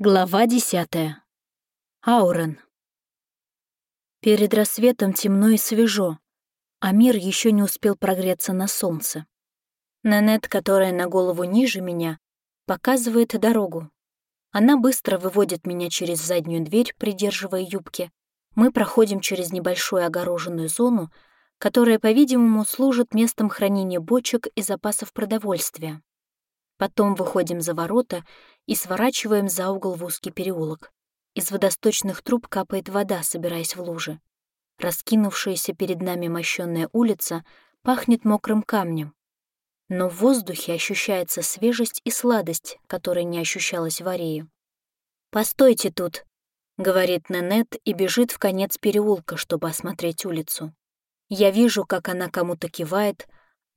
Глава десятая. Аурен. Перед рассветом темно и свежо, а мир еще не успел прогреться на солнце. Нанет, которая на голову ниже меня, показывает дорогу. Она быстро выводит меня через заднюю дверь, придерживая юбки. Мы проходим через небольшую огороженную зону, которая, по-видимому, служит местом хранения бочек и запасов продовольствия. Потом выходим за ворота и сворачиваем за угол в узкий переулок. Из водосточных труб капает вода, собираясь в лужи. Раскинувшаяся перед нами мощенная улица пахнет мокрым камнем. Но в воздухе ощущается свежесть и сладость, которая не ощущалась в Арее. «Постойте тут», — говорит Ненет и бежит в конец переулка, чтобы осмотреть улицу. Я вижу, как она кому-то кивает,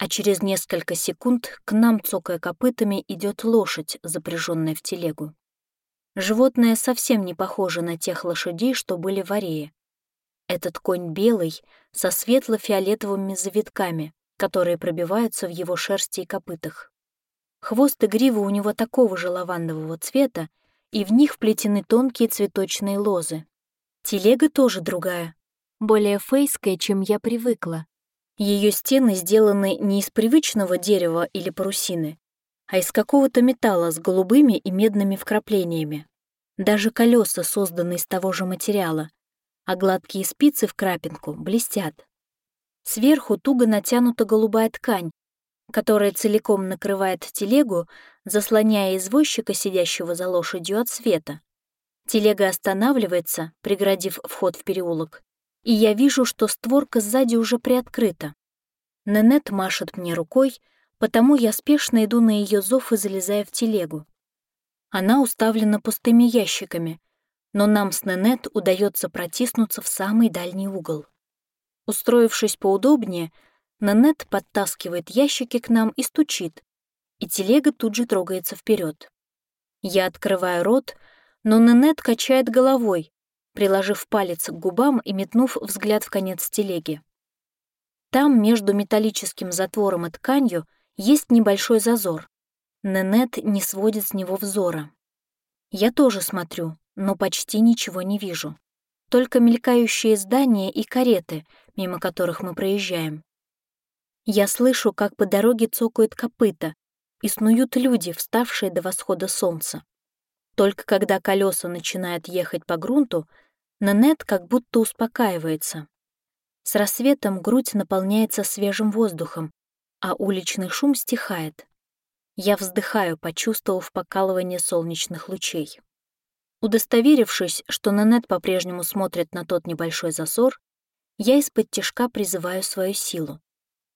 а через несколько секунд к нам, цокая копытами, идет лошадь, запряженная в телегу. Животное совсем не похоже на тех лошадей, что были в Арее. Этот конь белый, со светло-фиолетовыми завитками, которые пробиваются в его шерсти и копытах. Хвост и грива у него такого же лавандового цвета, и в них вплетены тонкие цветочные лозы. Телега тоже другая, более фейская, чем я привыкла, ее стены сделаны не из привычного дерева или парусины, а из какого-то металла с голубыми и медными вкраплениями. Даже колеса созданы из того же материала, а гладкие спицы в крапинку блестят. Сверху туго натянута голубая ткань, которая целиком накрывает телегу, заслоняя извозчика, сидящего за лошадью, от света. Телега останавливается, преградив вход в переулок, и я вижу, что створка сзади уже приоткрыта. Ненет машет мне рукой, потому я спешно иду на ее зов и залезаю в телегу. Она уставлена пустыми ящиками, но нам с Ненет удается протиснуться в самый дальний угол. Устроившись поудобнее, Нанет подтаскивает ящики к нам и стучит, и телега тут же трогается вперед. Я открываю рот, но Нанет качает головой, приложив палец к губам и метнув взгляд в конец телеги. Там, между металлическим затвором и тканью, есть небольшой зазор. Ненет не сводит с него взора. Я тоже смотрю, но почти ничего не вижу. Только мелькающие здания и кареты, мимо которых мы проезжаем. Я слышу, как по дороге цокают копыта, и снуют люди, вставшие до восхода солнца. Только когда колеса начинают ехать по грунту, Нанет как будто успокаивается. С рассветом грудь наполняется свежим воздухом, а уличный шум стихает. Я вздыхаю, почувствовав покалывание солнечных лучей. Удостоверившись, что Нанет по-прежнему смотрит на тот небольшой засор, я из-под тишка призываю свою силу.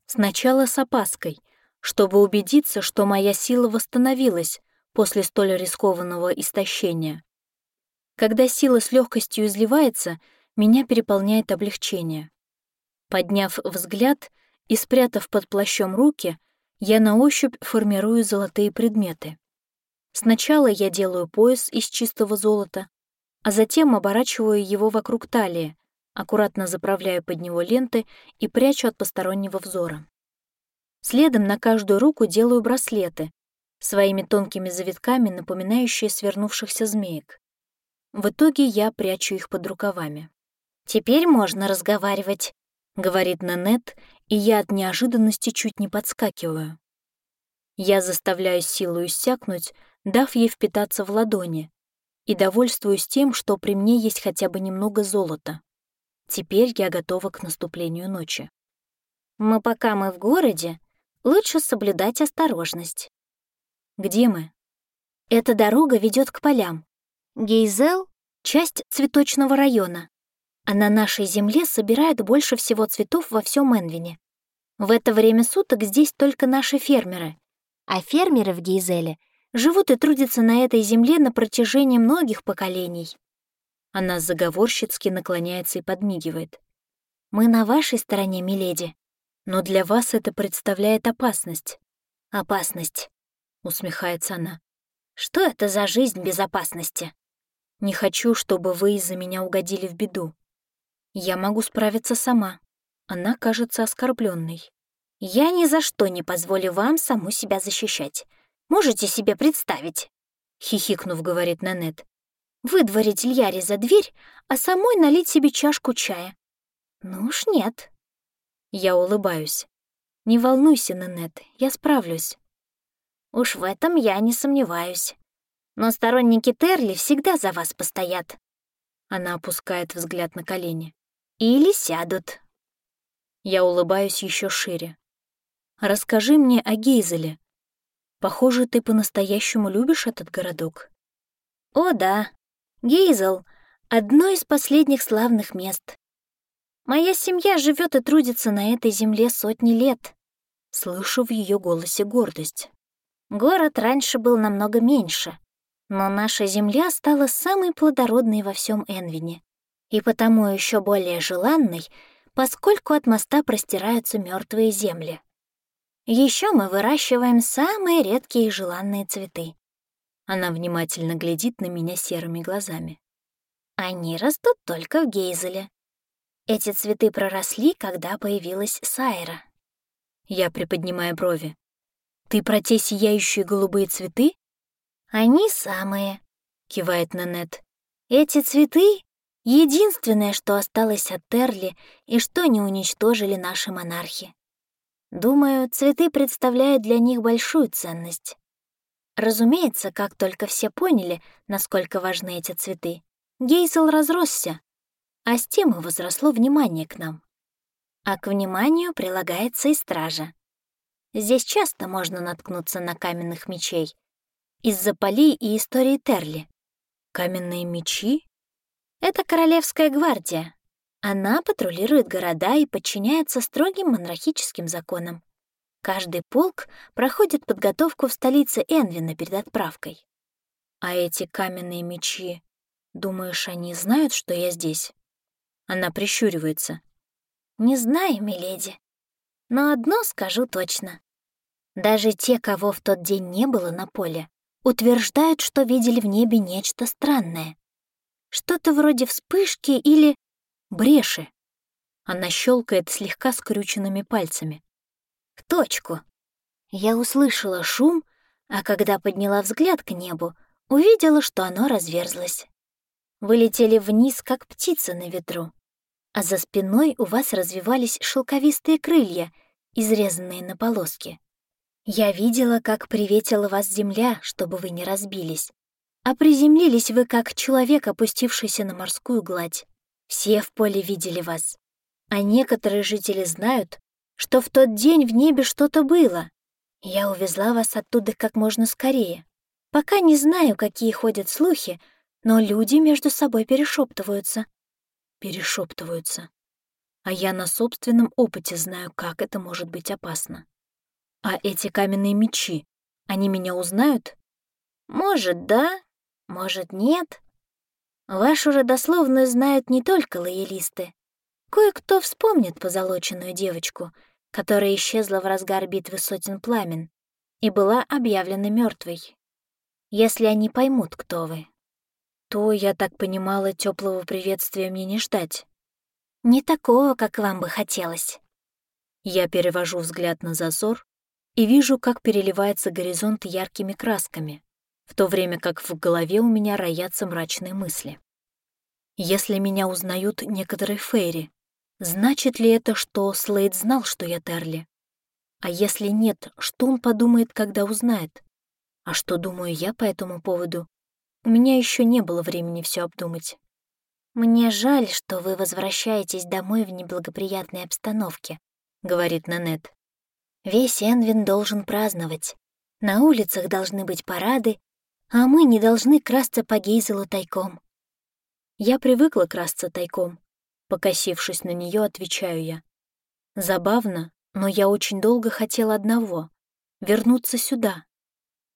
Сначала с опаской, чтобы убедиться, что моя сила восстановилась после столь рискованного истощения. Когда сила с легкостью изливается, меня переполняет облегчение. Подняв взгляд и спрятав под плащом руки, я на ощупь формирую золотые предметы. Сначала я делаю пояс из чистого золота, а затем оборачиваю его вокруг талии, аккуратно заправляю под него ленты и прячу от постороннего взора. Следом на каждую руку делаю браслеты, своими тонкими завитками, напоминающие свернувшихся змеек. В итоге я прячу их под рукавами. «Теперь можно разговаривать», — говорит Нанет, и я от неожиданности чуть не подскакиваю. Я заставляю силу иссякнуть, дав ей впитаться в ладони, и довольствуюсь тем, что при мне есть хотя бы немного золота. Теперь я готова к наступлению ночи. Мы пока мы в городе, лучше соблюдать осторожность. Где мы? Эта дорога ведет к полям. Гейзел — часть цветочного района а на нашей земле собирают больше всего цветов во всем Энвине. В это время суток здесь только наши фермеры, а фермеры в Гейзеле живут и трудятся на этой земле на протяжении многих поколений. Она заговорщицки наклоняется и подмигивает. «Мы на вашей стороне, миледи, но для вас это представляет опасность». «Опасность», — усмехается она. «Что это за жизнь безопасности?» «Не хочу, чтобы вы из-за меня угодили в беду. Я могу справиться сама. Она кажется оскорбленной. Я ни за что не позволю вам саму себя защищать. Можете себе представить? Хихикнув, говорит Нанет. Выдворить Льяри за дверь, а самой налить себе чашку чая. Ну уж нет. Я улыбаюсь. Не волнуйся, Нанет, я справлюсь. Уж в этом я не сомневаюсь. Но сторонники Терли всегда за вас постоят. Она опускает взгляд на колени. Или сядут. Я улыбаюсь еще шире. Расскажи мне о Гейзеле. Похоже, ты по-настоящему любишь этот городок. О, да. Гейзел — одно из последних славных мест. Моя семья живет и трудится на этой земле сотни лет. Слышу в ее голосе гордость. Город раньше был намного меньше, но наша земля стала самой плодородной во всем Энвине и потому еще более желанной, поскольку от моста простираются мертвые земли. Еще мы выращиваем самые редкие и желанные цветы. Она внимательно глядит на меня серыми глазами. Они растут только в Гейзеле. Эти цветы проросли, когда появилась Сайра. Я приподнимаю брови. «Ты про те сияющие голубые цветы?» «Они самые», — кивает Нанет. «Эти цветы — единственное, что осталось от Терли и что не уничтожили наши монархи. Думаю, цветы представляют для них большую ценность. Разумеется, как только все поняли, насколько важны эти цветы, Гейзел разросся, а с тем и возросло внимание к нам. А к вниманию прилагается и стража. Здесь часто можно наткнуться на каменных мечей. Из-за полей и истории Терли. Каменные мечи? Это Королевская гвардия. Она патрулирует города и подчиняется строгим монархическим законам. Каждый полк проходит подготовку в столице Энвина перед отправкой. А эти каменные мечи, думаешь, они знают, что я здесь? Она прищуривается. Не знаю, миледи. Но одно скажу точно. Даже те, кого в тот день не было на поле, утверждают, что видели в небе нечто странное. Что-то вроде вспышки или бреши. Она щелкает слегка скрюченными пальцами. В точку. Я услышала шум, а когда подняла взгляд к небу, увидела, что оно разверзлось. Вы летели вниз, как птица на ветру, а за спиной у вас развивались шелковистые крылья, изрезанные на полоски. Я видела, как приветила вас земля, чтобы вы не разбились. А приземлились вы, как человек, опустившийся на морскую гладь. Все в поле видели вас. А некоторые жители знают, что в тот день в небе что-то было. Я увезла вас оттуда как можно скорее. Пока не знаю, какие ходят слухи, но люди между собой перешептываются. Перешептываются. А я на собственном опыте знаю, как это может быть опасно. А эти каменные мечи, они меня узнают? Может, да, может, нет. Вашу родословную знают не только лоялисты. Кое-кто вспомнит позолоченную девочку, которая исчезла в разгар битвы сотен пламен и была объявлена мертвой. Если они поймут, кто вы, то, я так понимала, теплого приветствия мне не ждать. Не такого, как вам бы хотелось. Я перевожу взгляд на зазор, и вижу, как переливается горизонт яркими красками, в то время как в голове у меня роятся мрачные мысли. Если меня узнают некоторые фейри, значит ли это, что Слейд знал, что я Терли? А если нет, что он подумает, когда узнает? А что думаю я по этому поводу? У меня еще не было времени все обдумать. «Мне жаль, что вы возвращаетесь домой в неблагоприятной обстановке», — говорит Нанет. Весь Энвин должен праздновать. На улицах должны быть парады, а мы не должны красться по Гейзелу тайком. Я привыкла красться тайком. Покосившись на нее, отвечаю я. Забавно, но я очень долго хотела одного — вернуться сюда.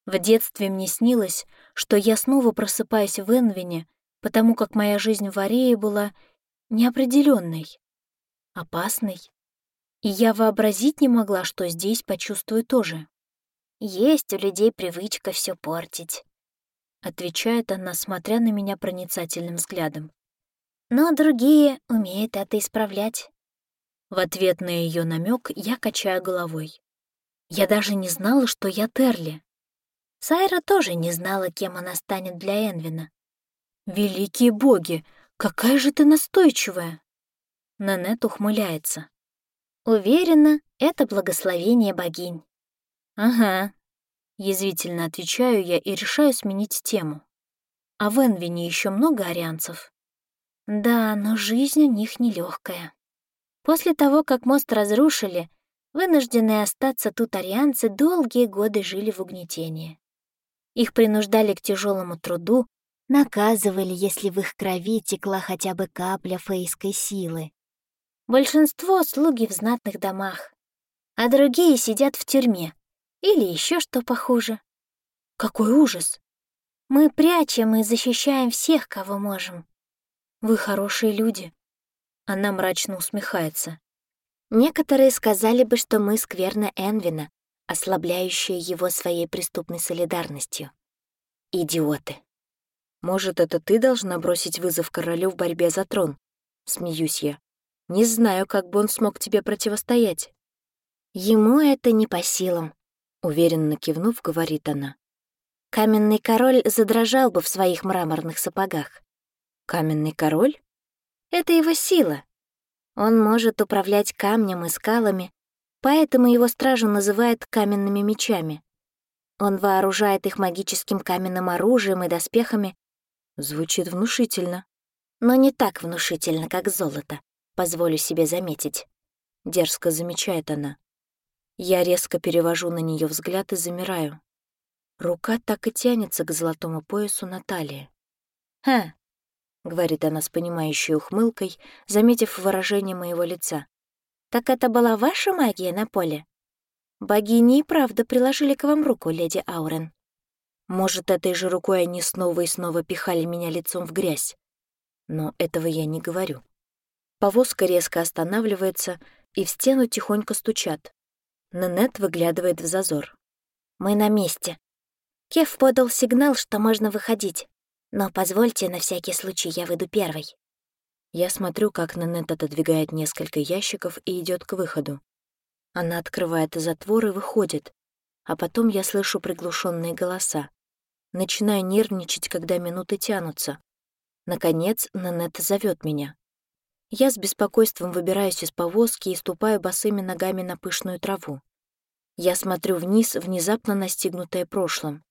В детстве мне снилось, что я снова просыпаюсь в Энвине, потому как моя жизнь в Арее была неопределенной, опасной и я вообразить не могла, что здесь почувствую тоже. «Есть у людей привычка все портить», — отвечает она, смотря на меня проницательным взглядом. «Но другие умеют это исправлять». В ответ на ее намек я качаю головой. Я даже не знала, что я Терли. Сайра тоже не знала, кем она станет для Энвина. «Великие боги, какая же ты настойчивая!» Нанет ухмыляется. «Уверена, это благословение богинь». «Ага», — язвительно отвечаю я и решаю сменить тему. «А в Энвине еще много арианцев?» «Да, но жизнь у них нелегкая. После того, как мост разрушили, вынужденные остаться тут арианцы долгие годы жили в угнетении. Их принуждали к тяжелому труду, наказывали, если в их крови текла хотя бы капля фейской силы. Большинство — слуги в знатных домах, а другие сидят в тюрьме или еще что похуже. Какой ужас! Мы прячем и защищаем всех, кого можем. Вы хорошие люди. Она мрачно усмехается. Некоторые сказали бы, что мы скверно Энвина, ослабляющие его своей преступной солидарностью. Идиоты. Может, это ты должна бросить вызов королю в борьбе за трон? Смеюсь я. Не знаю, как бы он смог тебе противостоять. Ему это не по силам, уверенно кивнув, говорит она. Каменный король задрожал бы в своих мраморных сапогах. Каменный король? Это его сила. Он может управлять камнем и скалами, поэтому его стражу называют каменными мечами. Он вооружает их магическим каменным оружием и доспехами, Звучит внушительно. Но не так внушительно, как золото, позволю себе заметить. Дерзко замечает она. Я резко перевожу на нее взгляд и замираю. Рука так и тянется к золотому поясу Натальи. «Ха», — говорит она с понимающей ухмылкой, заметив выражение моего лица. «Так это была ваша магия на поле? Богини и правда приложили к вам руку, леди Аурен». Может, этой же рукой они снова и снова пихали меня лицом в грязь. Но этого я не говорю. Повозка резко останавливается, и в стену тихонько стучат. Нанет выглядывает в зазор. «Мы на месте. Кев подал сигнал, что можно выходить. Но позвольте, на всякий случай, я выйду первой». Я смотрю, как Нанет отодвигает несколько ящиков и идет к выходу. Она открывает затвор и выходит, а потом я слышу приглушенные голоса. Начинаю нервничать, когда минуты тянутся. Наконец, Нанет зовет меня. Я с беспокойством выбираюсь из повозки и ступаю босыми ногами на пышную траву. Я смотрю вниз, внезапно настигнутое прошлым.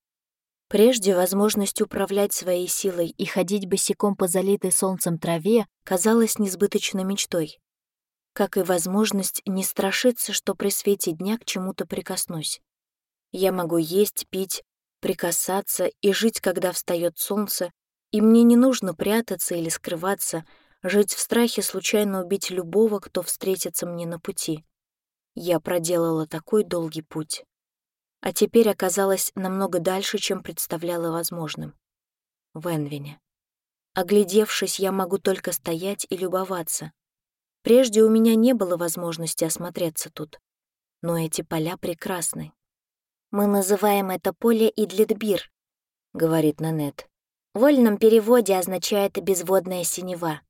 Прежде возможность управлять своей силой и ходить босиком по залитой солнцем траве казалась несбыточной мечтой. Как и возможность не страшиться, что при свете дня к чему-то прикоснусь. Я могу есть, пить, прикасаться и жить, когда встает солнце, и мне не нужно прятаться или скрываться, жить в страхе случайно убить любого, кто встретится мне на пути. Я проделала такой долгий путь. А теперь оказалась намного дальше, чем представляла возможным. В Энвине. Оглядевшись, я могу только стоять и любоваться. Прежде у меня не было возможности осмотреться тут. Но эти поля прекрасны. «Мы называем это поле Идлитбир», — говорит Нанет. В вольном переводе означает «безводная синева».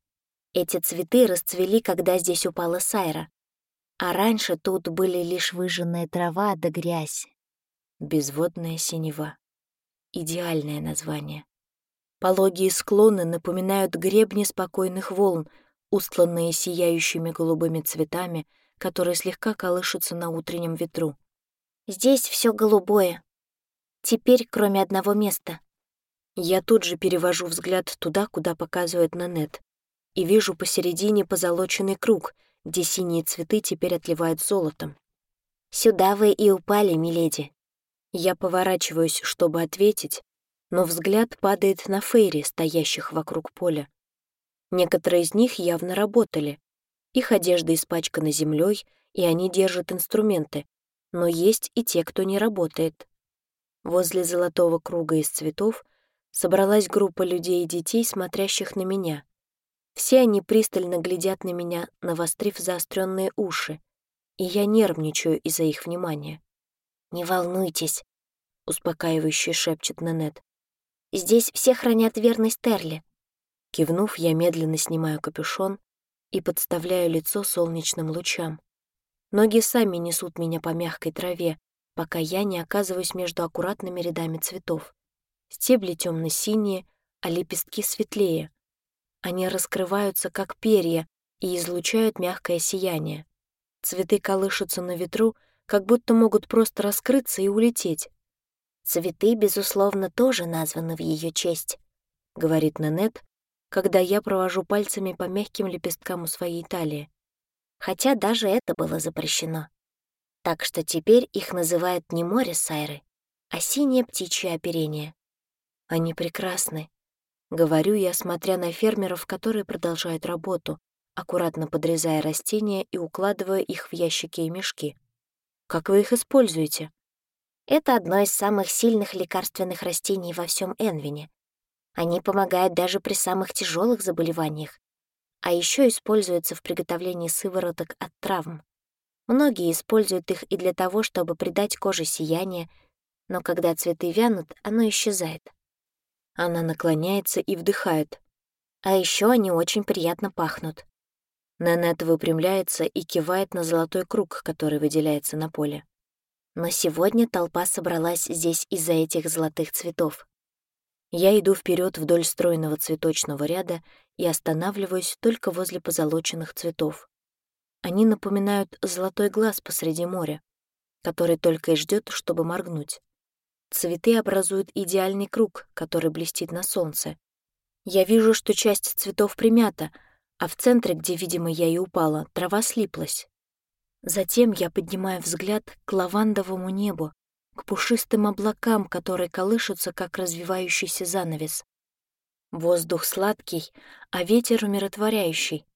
Эти цветы расцвели, когда здесь упала Сайра. А раньше тут были лишь выжженная трава да грязь. Безводная синева. Идеальное название. Пологие склоны напоминают гребни спокойных волн, устланные сияющими голубыми цветами, которые слегка колышутся на утреннем ветру. Здесь все голубое. Теперь, кроме одного места. Я тут же перевожу взгляд туда, куда показывает Нанет, и вижу посередине позолоченный круг, где синие цветы теперь отливают золотом. «Сюда вы и упали, миледи». Я поворачиваюсь, чтобы ответить, но взгляд падает на фейри, стоящих вокруг поля. Некоторые из них явно работали. Их одежда испачкана землей, и они держат инструменты, но есть и те, кто не работает. Возле золотого круга из цветов собралась группа людей и детей, смотрящих на меня. Все они пристально глядят на меня, навострив заостренные уши, и я нервничаю из-за их внимания. «Не волнуйтесь», — успокаивающе шепчет Нанет. «Здесь все хранят верность Терли». Кивнув, я медленно снимаю капюшон и подставляю лицо солнечным лучам. Ноги сами несут меня по мягкой траве, пока я не оказываюсь между аккуратными рядами цветов. Стебли темно-синие, а лепестки светлее. Они раскрываются, как перья, и излучают мягкое сияние. Цветы колышутся на ветру, как будто могут просто раскрыться и улететь. «Цветы, безусловно, тоже названы в ее честь», — говорит Нанет, когда я провожу пальцами по мягким лепесткам у своей талии. Хотя даже это было запрещено. Так что теперь их называют не море Сайры, а синее птичье оперение. Они прекрасны, — говорю я, смотря на фермеров, которые продолжают работу, аккуратно подрезая растения и укладывая их в ящики и мешки. Как вы их используете? Это одно из самых сильных лекарственных растений во всем Энвине. Они помогают даже при самых тяжелых заболеваниях, а еще используются в приготовлении сывороток от травм. Многие используют их и для того, чтобы придать коже сияние, но когда цветы вянут, оно исчезает. Она наклоняется и вдыхает. А еще они очень приятно пахнут. Нанет выпрямляется и кивает на золотой круг, который выделяется на поле. Но сегодня толпа собралась здесь из-за этих золотых цветов. Я иду вперед вдоль стройного цветочного ряда и останавливаюсь только возле позолоченных цветов. Они напоминают золотой глаз посреди моря, который только и ждет, чтобы моргнуть. Цветы образуют идеальный круг, который блестит на солнце. Я вижу, что часть цветов примята — а в центре, где, видимо, я и упала, трава слиплась. Затем я поднимаю взгляд к лавандовому небу, к пушистым облакам, которые колышутся, как развивающийся занавес. Воздух сладкий, а ветер умиротворяющий.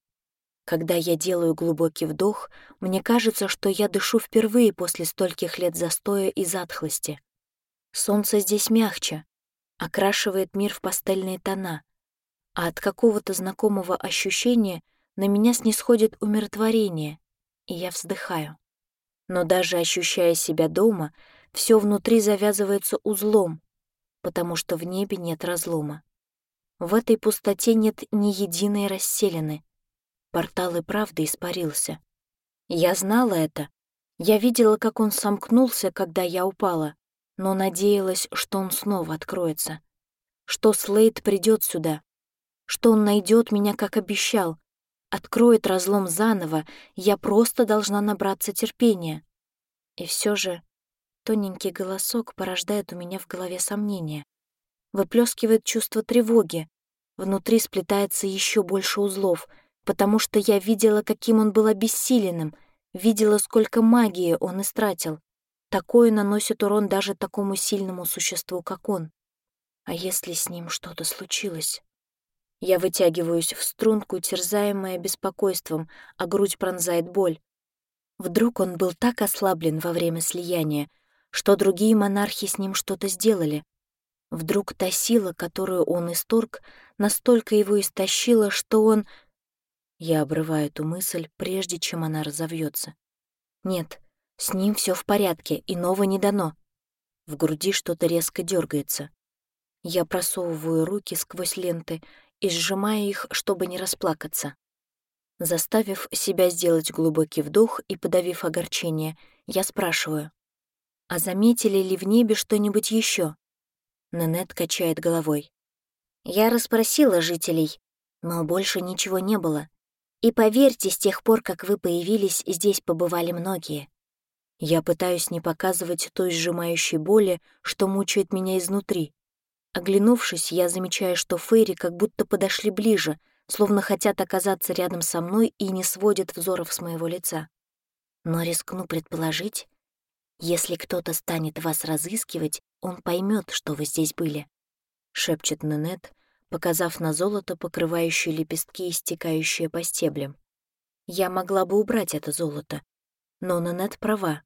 Когда я делаю глубокий вдох, мне кажется, что я дышу впервые после стольких лет застоя и затхлости. Солнце здесь мягче, окрашивает мир в пастельные тона, а от какого-то знакомого ощущения на меня снисходит умиротворение, и я вздыхаю. Но даже ощущая себя дома, все внутри завязывается узлом, потому что в небе нет разлома. В этой пустоте нет ни единой расселены. Портал и правда испарился. Я знала это. Я видела, как он сомкнулся, когда я упала, но надеялась, что он снова откроется. Что Слейд придет сюда, что он найдет меня, как обещал, откроет разлом заново, я просто должна набраться терпения. И все же тоненький голосок порождает у меня в голове сомнения, выплескивает чувство тревоги, внутри сплетается еще больше узлов, потому что я видела, каким он был обессиленным, видела, сколько магии он истратил. Такое наносит урон даже такому сильному существу, как он. А если с ним что-то случилось? Я вытягиваюсь в струнку, терзаемая беспокойством, а грудь пронзает боль. Вдруг он был так ослаблен во время слияния, что другие монархи с ним что-то сделали. Вдруг та сила, которую он исторг, настолько его истощила, что он... Я обрываю эту мысль, прежде чем она разовьется. Нет, с ним все в порядке, иного не дано. В груди что-то резко дергается. Я просовываю руки сквозь ленты и сжимая их, чтобы не расплакаться. Заставив себя сделать глубокий вдох и подавив огорчение, я спрашиваю, «А заметили ли в небе что-нибудь еще? Нанет качает головой. «Я расспросила жителей, но больше ничего не было. И поверьте, с тех пор, как вы появились, здесь побывали многие». Я пытаюсь не показывать той сжимающей боли, что мучает меня изнутри, Оглянувшись, я замечаю, что Фейри как будто подошли ближе, словно хотят оказаться рядом со мной и не сводят взоров с моего лица. Но рискну предположить, если кто-то станет вас разыскивать, он поймет, что вы здесь были, — шепчет Нанет, показав на золото, покрывающее лепестки, истекающие по стеблям. Я могла бы убрать это золото, но Нанет права.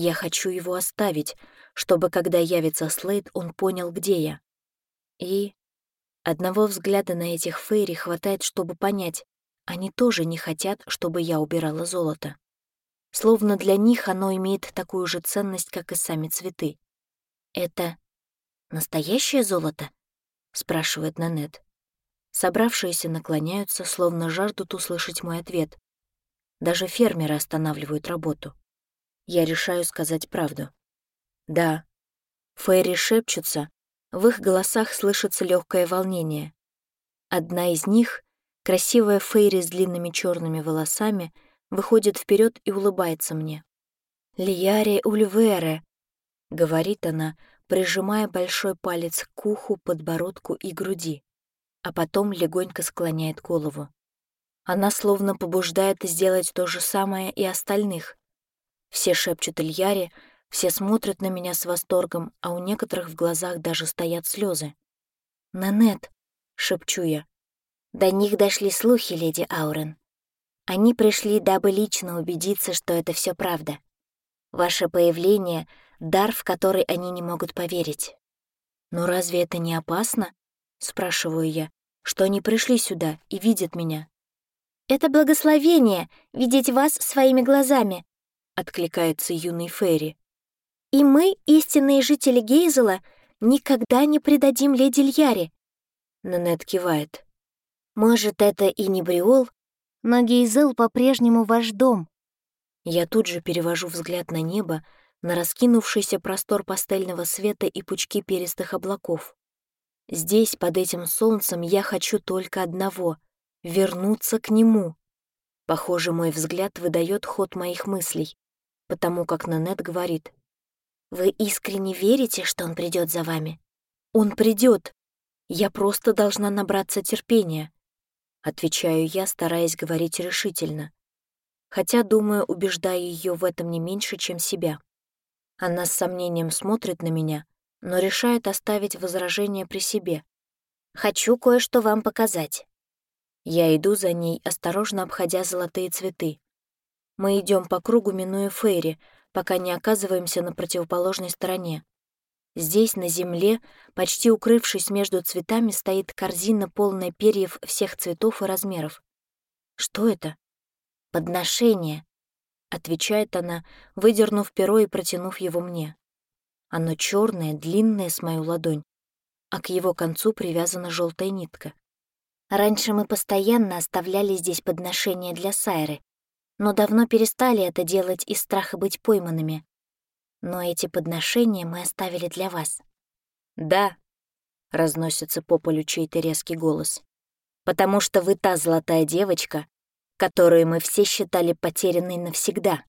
Я хочу его оставить, чтобы, когда явится Слейд, он понял, где я. И одного взгляда на этих фейри хватает, чтобы понять, они тоже не хотят, чтобы я убирала золото. Словно для них оно имеет такую же ценность, как и сами цветы. «Это настоящее золото?» — спрашивает Нанет. Собравшиеся наклоняются, словно жаждут услышать мой ответ. Даже фермеры останавливают работу. Я решаю сказать правду. Да, Фейри шепчутся, В их голосах слышится легкое волнение. Одна из них, красивая Фейри с длинными черными волосами, выходит вперед и улыбается мне. «Лияре Ульвере», — говорит она, прижимая большой палец к уху, подбородку и груди, а потом легонько склоняет голову. Она словно побуждает сделать то же самое и остальных. Все шепчут Ильяре, все смотрят на меня с восторгом, а у некоторых в глазах даже стоят слезы. «Нанет», — шепчу я. До них дошли слухи, леди Аурен. Они пришли, дабы лично убедиться, что это все правда. Ваше появление — дар, в который они не могут поверить. «Но разве это не опасно?» — спрашиваю я, что они пришли сюда и видят меня. «Это благословение — видеть вас своими глазами», — откликается юный Ферри. И мы, истинные жители Гейзела, никогда не предадим леди Льяре. Нанет кивает. Может, это и не Бриол, но Гейзел по-прежнему ваш дом. Я тут же перевожу взгляд на небо, на раскинувшийся простор пастельного света и пучки перистых облаков. Здесь, под этим солнцем, я хочу только одного — вернуться к нему. Похоже, мой взгляд выдает ход моих мыслей, потому как Нанет говорит, вы искренне верите, что он придет за вами? Он придет. Я просто должна набраться терпения. Отвечаю я, стараясь говорить решительно. Хотя, думаю, убеждаю ее в этом не меньше, чем себя. Она с сомнением смотрит на меня, но решает оставить возражение при себе. «Хочу кое-что вам показать». Я иду за ней, осторожно обходя золотые цветы. Мы идем по кругу, минуя Фейри, пока не оказываемся на противоположной стороне. Здесь, на земле, почти укрывшись между цветами, стоит корзина, полная перьев всех цветов и размеров. «Что это?» «Подношение», — отвечает она, выдернув перо и протянув его мне. Оно черное, длинное с мою ладонь, а к его концу привязана желтая нитка. Раньше мы постоянно оставляли здесь подношения для Сайры, но давно перестали это делать из страха быть пойманными. Но эти подношения мы оставили для вас. «Да», — разносится по полю чей-то резкий голос, «потому что вы та золотая девочка, которую мы все считали потерянной навсегда».